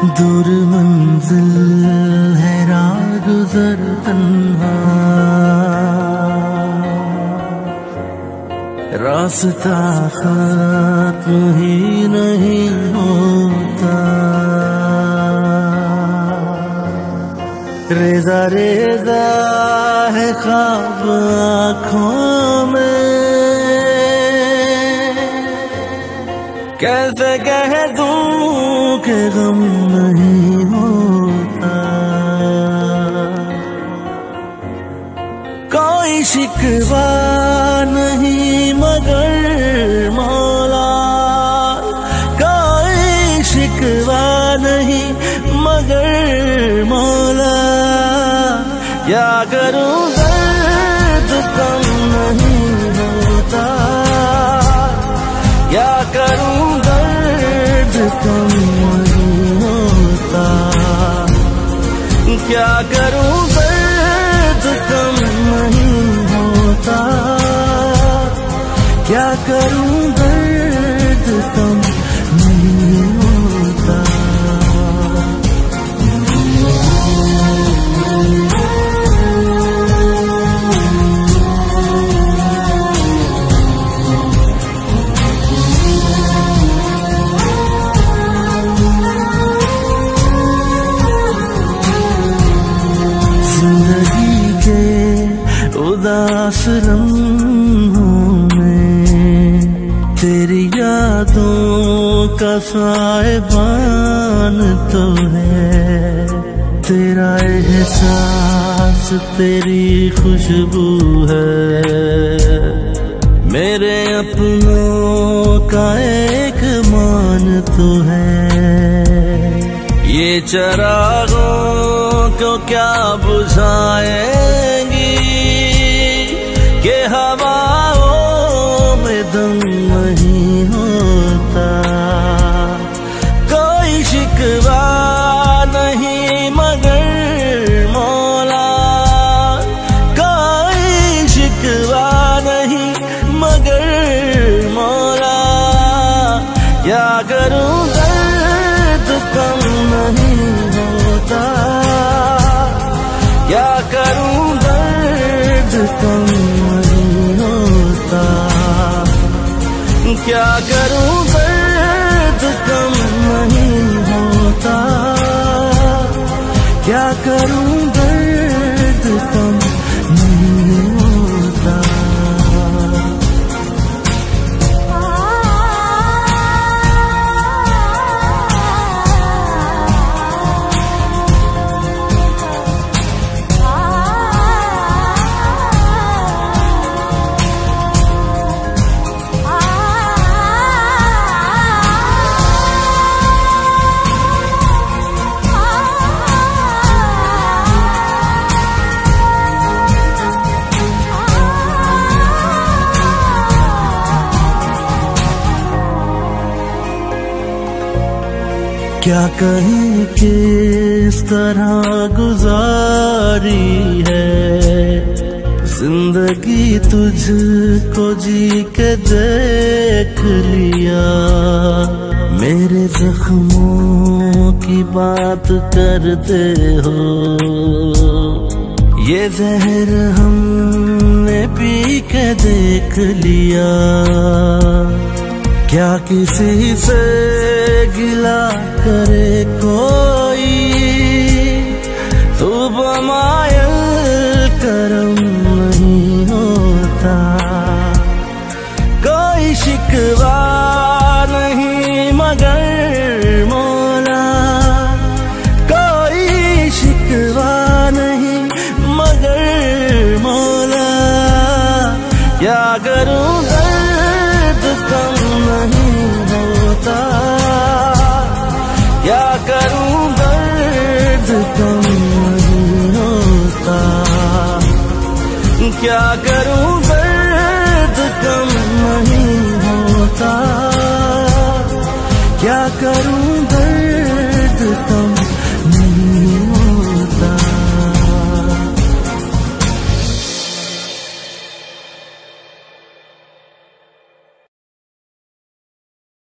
दूर मंजिल है राह गुजर तन्हा। रास्ता खत्म ही नहीं होता। रेजा रेजा है ख्वाब आँखों में। कैसे कह दूँ के गम नहीं होता। कोई शिकवा नहीं मगर मौला। कोई शिकवा नहीं मगर मौला। क्या करूँ क्या करूँ दर्द कम नहीं होता? क्या करूँ दर्द ज़िंदगी के उदास लम्हों में तेरी यादों का साहिबान तो है। तेरा एहसास, तेरी खुशबू है। मेरे अपनों का एक मान तो है। ये चरागों को क्या बुझाएँगी के हवाओं में दम नहीं? क्या करूँ दर्द कम नहीं होता? क्या करूँ क्या कहीं किस तरह गुजारी है? ज़िंदगी तुझको जी के देख लिया। मेरे जख्मों की बात करते हो। ये जहर हमने पी के देख लिया। क्या किसी से करे कोई? तू बमायल करम नहीं होता। कोई शिकवा नहीं मगर मौला। कोई शिकवा नहीं मगर मौला। क्या करूँ क्या करूँ?